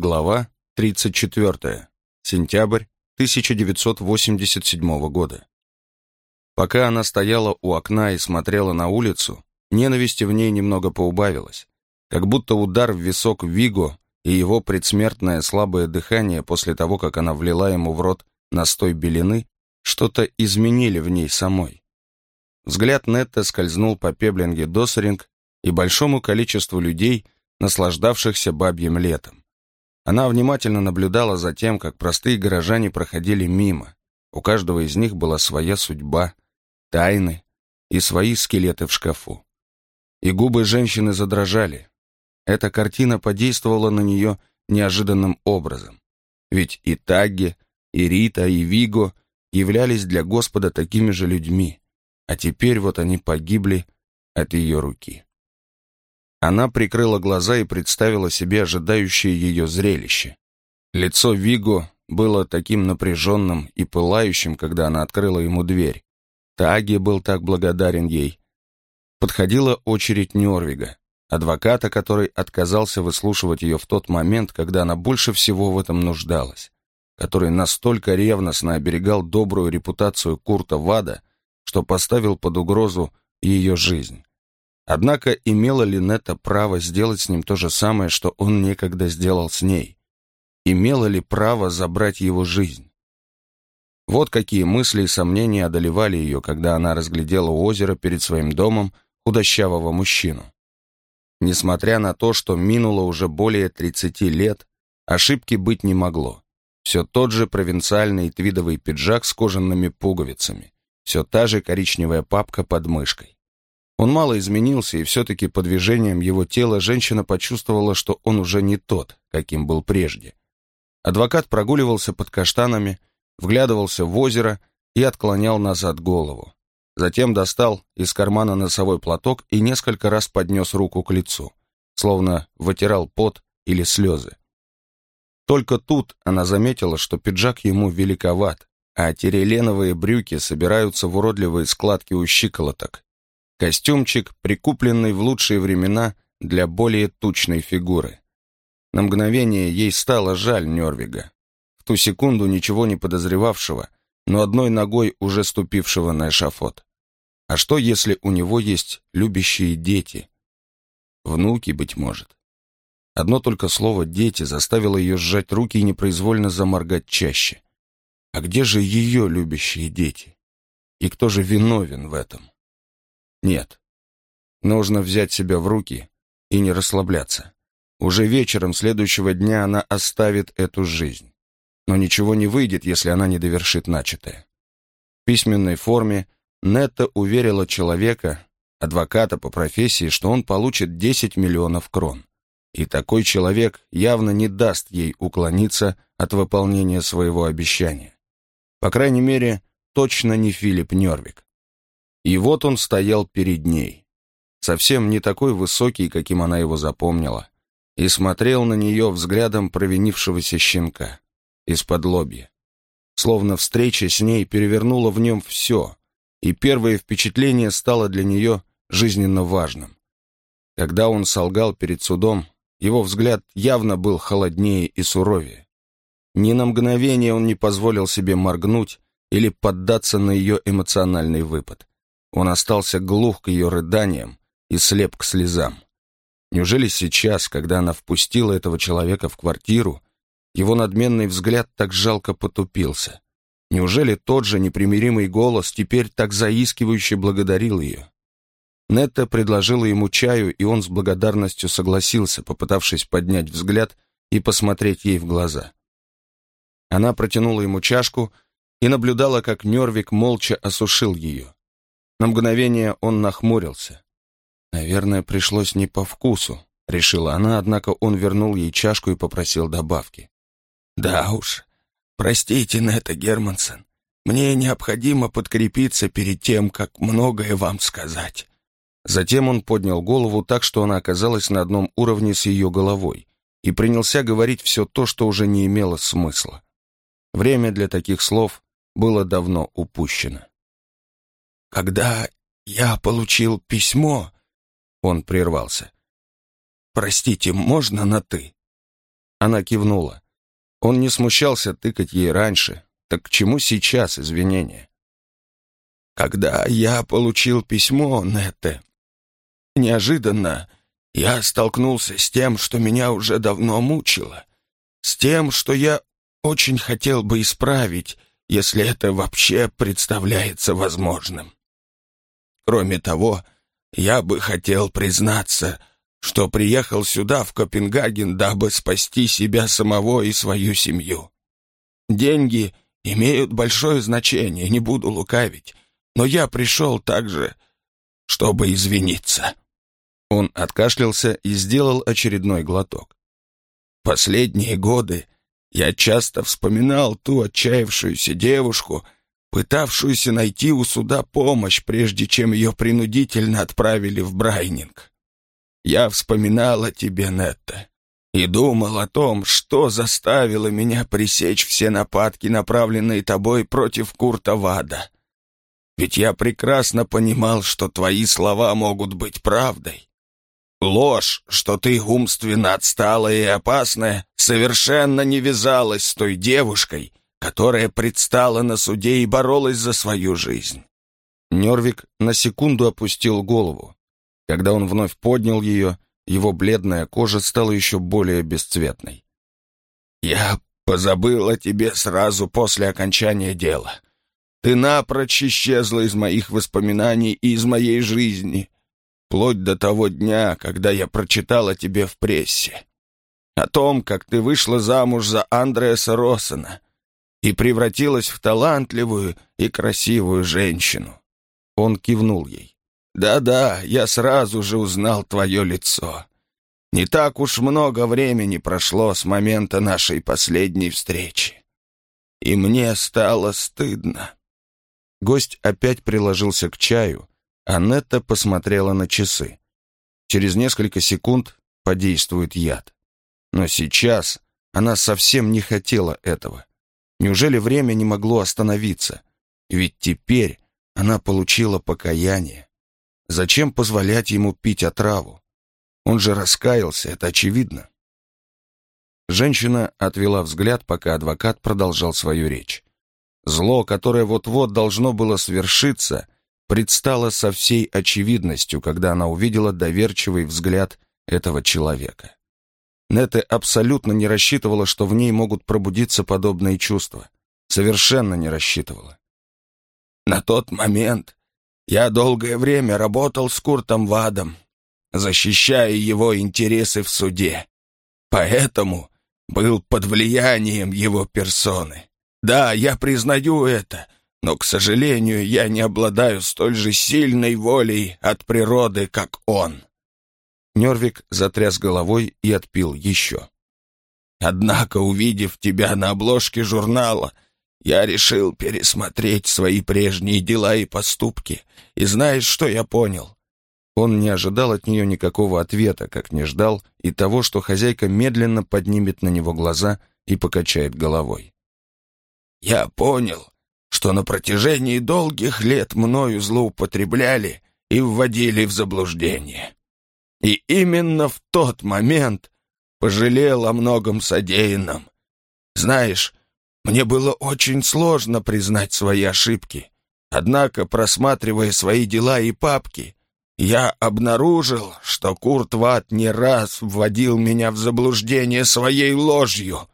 Глава 34. Сентябрь 1987 года. Пока она стояла у окна и смотрела на улицу, ненависти в ней немного поубавилось, как будто удар в висок Виго и его предсмертное слабое дыхание после того, как она влила ему в рот настой белины, что-то изменили в ней самой. Взгляд Нетта скользнул по пеблинге Досеринг и большому количеству людей, наслаждавшихся бабьим летом. Она внимательно наблюдала за тем, как простые горожане проходили мимо. У каждого из них была своя судьба, тайны и свои скелеты в шкафу. И губы женщины задрожали. Эта картина подействовала на нее неожиданным образом. Ведь и Тагги, и Рита, и Виго являлись для Господа такими же людьми, а теперь вот они погибли от ее руки. Она прикрыла глаза и представила себе ожидающее ее зрелище. Лицо Виго было таким напряженным и пылающим, когда она открыла ему дверь. Таги был так благодарен ей. Подходила очередь Норвига, адвоката, который отказался выслушивать ее в тот момент, когда она больше всего в этом нуждалась, который настолько ревностно оберегал добрую репутацию Курта Вада, что поставил под угрозу ее жизнь. Однако имела ли Нета право сделать с ним то же самое, что он некогда сделал с ней? Имела ли право забрать его жизнь? Вот какие мысли и сомнения одолевали ее, когда она разглядела у озера перед своим домом худощавого мужчину. Несмотря на то, что минуло уже более 30 лет, ошибки быть не могло. Все тот же провинциальный твидовый пиджак с кожаными пуговицами, все та же коричневая папка под мышкой. Он мало изменился, и все-таки по движениям его тела женщина почувствовала, что он уже не тот, каким был прежде. Адвокат прогуливался под каштанами, вглядывался в озеро и отклонял назад голову. Затем достал из кармана носовой платок и несколько раз поднес руку к лицу, словно вытирал пот или слезы. Только тут она заметила, что пиджак ему великоват, а тиреленовые брюки собираются в уродливые складки у щиколоток, Костюмчик, прикупленный в лучшие времена для более тучной фигуры. На мгновение ей стало жаль Нервига. В ту секунду ничего не подозревавшего, но одной ногой уже ступившего на эшафот. А что, если у него есть любящие дети? Внуки, быть может. Одно только слово «дети» заставило ее сжать руки и непроизвольно заморгать чаще. А где же ее любящие дети? И кто же виновен в этом? Нет. Нужно взять себя в руки и не расслабляться. Уже вечером следующего дня она оставит эту жизнь. Но ничего не выйдет, если она не довершит начатое. В письменной форме Нетта уверила человека, адвоката по профессии, что он получит 10 миллионов крон. И такой человек явно не даст ей уклониться от выполнения своего обещания. По крайней мере, точно не Филипп Нервик. И вот он стоял перед ней, совсем не такой высокий, каким она его запомнила, и смотрел на нее взглядом провинившегося щенка, из-под лобья. Словно встреча с ней перевернула в нем все, и первое впечатление стало для нее жизненно важным. Когда он солгал перед судом, его взгляд явно был холоднее и суровее. Ни на мгновение он не позволил себе моргнуть или поддаться на ее эмоциональный выпад. Он остался глух к ее рыданиям и слеп к слезам. Неужели сейчас, когда она впустила этого человека в квартиру, его надменный взгляд так жалко потупился? Неужели тот же непримиримый голос теперь так заискивающе благодарил ее? Нетта предложила ему чаю, и он с благодарностью согласился, попытавшись поднять взгляд и посмотреть ей в глаза. Она протянула ему чашку и наблюдала, как Нервик молча осушил ее. На мгновение он нахмурился. «Наверное, пришлось не по вкусу», — решила она, однако он вернул ей чашку и попросил добавки. «Да уж, простите, Нета Германсон, мне необходимо подкрепиться перед тем, как многое вам сказать». Затем он поднял голову так, что она оказалась на одном уровне с ее головой, и принялся говорить все то, что уже не имело смысла. Время для таких слов было давно упущено. Когда я получил письмо, он прервался. Простите, можно на ты? Она кивнула. Он не смущался тыкать ей раньше. Так к чему сейчас извинения? Когда я получил письмо, Нетте, неожиданно я столкнулся с тем, что меня уже давно мучило. С тем, что я очень хотел бы исправить, если это вообще представляется возможным. Кроме того, я бы хотел признаться, что приехал сюда, в Копенгаген, дабы спасти себя самого и свою семью. Деньги имеют большое значение, не буду лукавить, но я пришел также, чтобы извиниться». Он откашлялся и сделал очередной глоток. «Последние годы я часто вспоминал ту отчаявшуюся девушку, пытавшуюся найти у суда помощь, прежде чем ее принудительно отправили в Брайнинг. Я вспоминал о тебе, Нетта, и думал о том, что заставило меня пресечь все нападки, направленные тобой против Курта Вада. Ведь я прекрасно понимал, что твои слова могут быть правдой. Ложь, что ты умственно отсталая и опасная, совершенно не вязалась с той девушкой, которая предстала на суде и боролась за свою жизнь. Нервик на секунду опустил голову. Когда он вновь поднял ее, его бледная кожа стала еще более бесцветной. «Я позабыл о тебе сразу после окончания дела. Ты напрочь исчезла из моих воспоминаний и из моей жизни, вплоть до того дня, когда я прочитал о тебе в прессе. О том, как ты вышла замуж за Андреаса Россона и превратилась в талантливую и красивую женщину». Он кивнул ей. Да-да, я сразу же узнал твое лицо. Не так уж много времени прошло с момента нашей последней встречи. И мне стало стыдно. Гость опять приложился к чаю, а Нетта посмотрела на часы. Через несколько секунд подействует яд. Но сейчас она совсем не хотела этого. Неужели время не могло остановиться? Ведь теперь она получила покаяние. Зачем позволять ему пить отраву? Он же раскаялся, это очевидно. Женщина отвела взгляд, пока адвокат продолжал свою речь. Зло, которое вот-вот должно было свершиться, предстало со всей очевидностью, когда она увидела доверчивый взгляд этого человека. Нетте абсолютно не рассчитывала, что в ней могут пробудиться подобные чувства. Совершенно не рассчитывала. На тот момент я долгое время работал с Куртом Вадом, защищая его интересы в суде. Поэтому был под влиянием его персоны. Да, я признаю это, но, к сожалению, я не обладаю столь же сильной волей от природы, как он». Нервик затряс головой и отпил еще. «Однако, увидев тебя на обложке журнала, я решил пересмотреть свои прежние дела и поступки. И знаешь, что я понял? Он не ожидал от нее никакого ответа, как не ждал и того, что хозяйка медленно поднимет на него глаза и покачает головой. «Я понял, что на протяжении долгих лет мною злоупотребляли и вводили в заблуждение. И именно в тот момент пожалел о многом содеянном. Знаешь, мне было очень сложно признать свои ошибки. Однако, просматривая свои дела и папки, я обнаружил, что Курт Ватт не раз вводил меня в заблуждение своей ложью,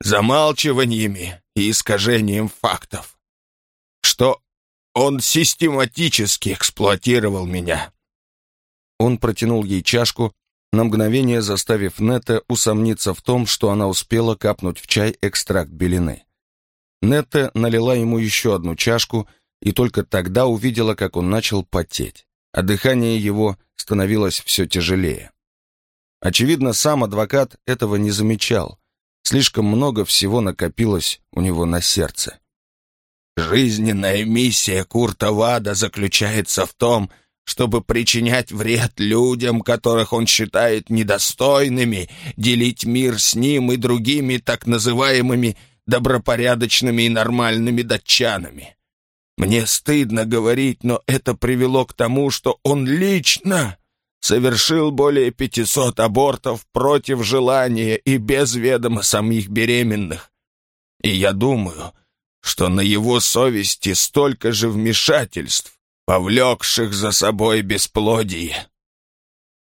замалчиваниями и искажением фактов, что он систематически эксплуатировал меня. Он протянул ей чашку, на мгновение заставив Нетта усомниться в том, что она успела капнуть в чай экстракт белины. Нетта налила ему еще одну чашку и только тогда увидела, как он начал потеть, а дыхание его становилось все тяжелее. Очевидно, сам адвокат этого не замечал. Слишком много всего накопилось у него на сердце. «Жизненная миссия Курта Вада заключается в том, чтобы причинять вред людям, которых он считает недостойными, делить мир с ним и другими так называемыми добропорядочными и нормальными датчанами. Мне стыдно говорить, но это привело к тому, что он лично совершил более 500 абортов против желания и без ведома самих беременных. И я думаю, что на его совести столько же вмешательств, повлекших за собой бесплодие.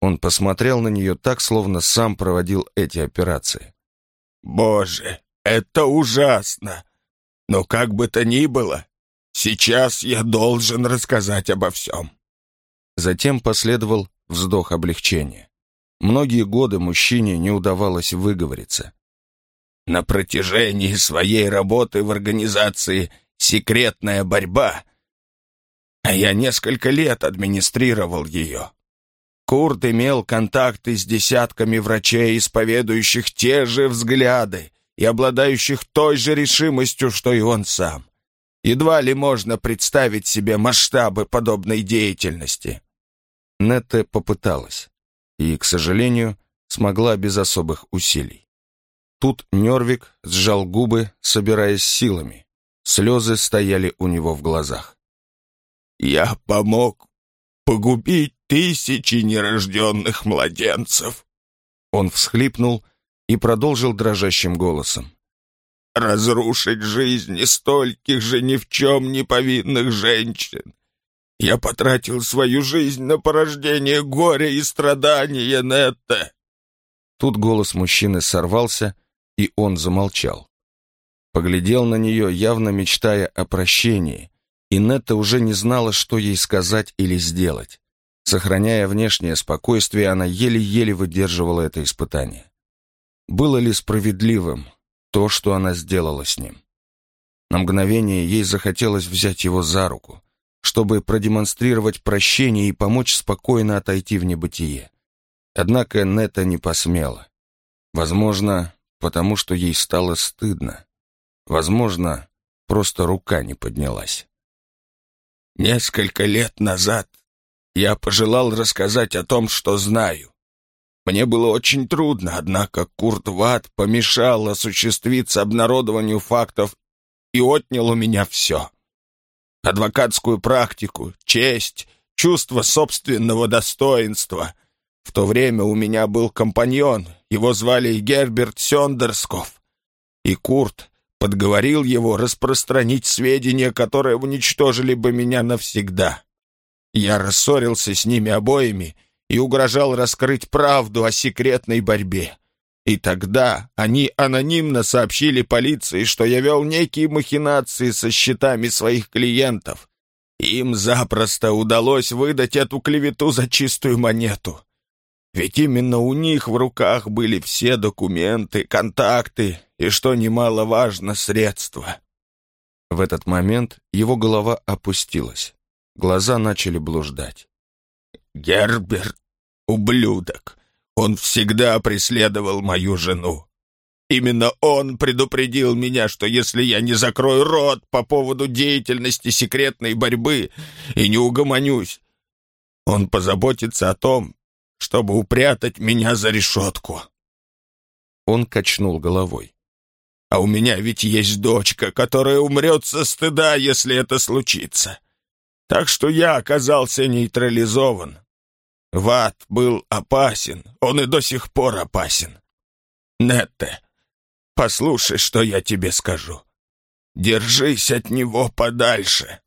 Он посмотрел на нее так, словно сам проводил эти операции. «Боже, это ужасно! Но как бы то ни было, сейчас я должен рассказать обо всем». Затем последовал вздох облегчения. Многие годы мужчине не удавалось выговориться. На протяжении своей работы в организации «Секретная борьба» я несколько лет администрировал ее. Курт имел контакты с десятками врачей, исповедующих те же взгляды и обладающих той же решимостью, что и он сам. Едва ли можно представить себе масштабы подобной деятельности. Нетте попыталась и, к сожалению, смогла без особых усилий. Тут Нервик сжал губы, собираясь силами. Слезы стояли у него в глазах. «Я помог погубить тысячи нерожденных младенцев!» Он всхлипнул и продолжил дрожащим голосом. «Разрушить жизни стольких же ни в чем не повинных женщин, я потратил свою жизнь на порождение горя и страдания, Нетта!» Тут голос мужчины сорвался, и он замолчал. Поглядел на нее, явно мечтая о прощении, и Нетта уже не знала, что ей сказать или сделать. Сохраняя внешнее спокойствие, она еле-еле выдерживала это испытание. Было ли справедливым то, что она сделала с ним? На мгновение ей захотелось взять его за руку, чтобы продемонстрировать прощение и помочь спокойно отойти в небытие. Однако Нета не посмела. Возможно, потому что ей стало стыдно. Возможно, просто рука не поднялась. «Несколько лет назад я пожелал рассказать о том, что знаю. Мне было очень трудно, однако Курт Ватт помешал осуществиться обнародованию фактов и отнял у меня все адвокатскую практику, честь, чувство собственного достоинства. В то время у меня был компаньон, его звали Герберт Сёндерсков. И Курт подговорил его распространить сведения, которые уничтожили бы меня навсегда. Я рассорился с ними обоими и угрожал раскрыть правду о секретной борьбе. И тогда они анонимно сообщили полиции, что я вел некие махинации со счетами своих клиентов. Им запросто удалось выдать эту клевету за чистую монету. Ведь именно у них в руках были все документы, контакты и, что немаловажно, средства. В этот момент его голова опустилась. Глаза начали блуждать. «Герберт, ублюдок! Он всегда преследовал мою жену. Именно он предупредил меня, что если я не закрою рот по поводу деятельности секретной борьбы и не угомонюсь, он позаботится о том, чтобы упрятать меня за решетку. Он качнул головой. А у меня ведь есть дочка, которая умрет со стыда, если это случится. Так что я оказался нейтрализован. Ват был опасен, он и до сих пор опасен. Нетте, послушай, что я тебе скажу. Держись от него подальше.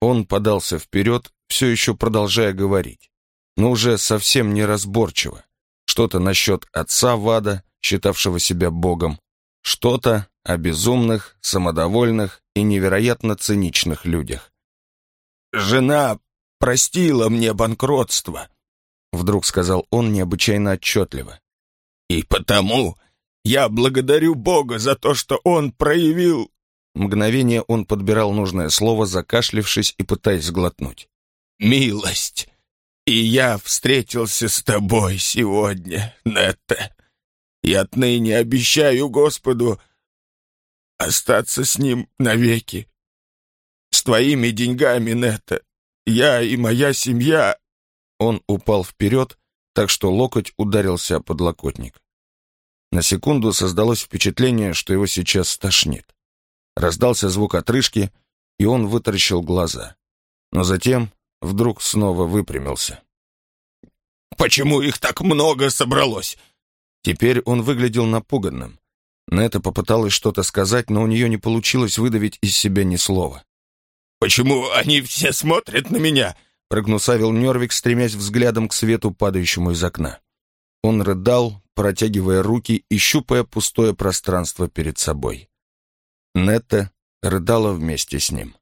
Он подался вперед, все еще продолжая говорить, но уже совсем неразборчиво. Что-то насчет отца Вада, считавшего себя богом, что-то о безумных, самодовольных и невероятно циничных людях. «Жена простила мне банкротство», Вдруг сказал он необычайно отчетливо. «И потому я благодарю Бога за то, что Он проявил...» Мгновение он подбирал нужное слово, закашлившись и пытаясь сглотнуть. «Милость! И я встретился с тобой сегодня, Нетте. И отныне обещаю Господу остаться с Ним навеки. С твоими деньгами, Нетте, я и моя семья он упал вперед, так что локоть ударился о подлокотник. На секунду создалось впечатление, что его сейчас стошнит. Раздался звук отрыжки, и он вытаращил глаза. Но затем вдруг снова выпрямился. Почему их так много собралось?» Теперь он выглядел напуганным. Нета попыталась что-то сказать, но у нее не получилось выдавить из себя ни слова. «Почему они все смотрят на меня?» прогнусавил Нервик, стремясь взглядом к свету, падающему из окна. Он рыдал, протягивая руки и щупая пустое пространство перед собой. Нетта рыдала вместе с ним.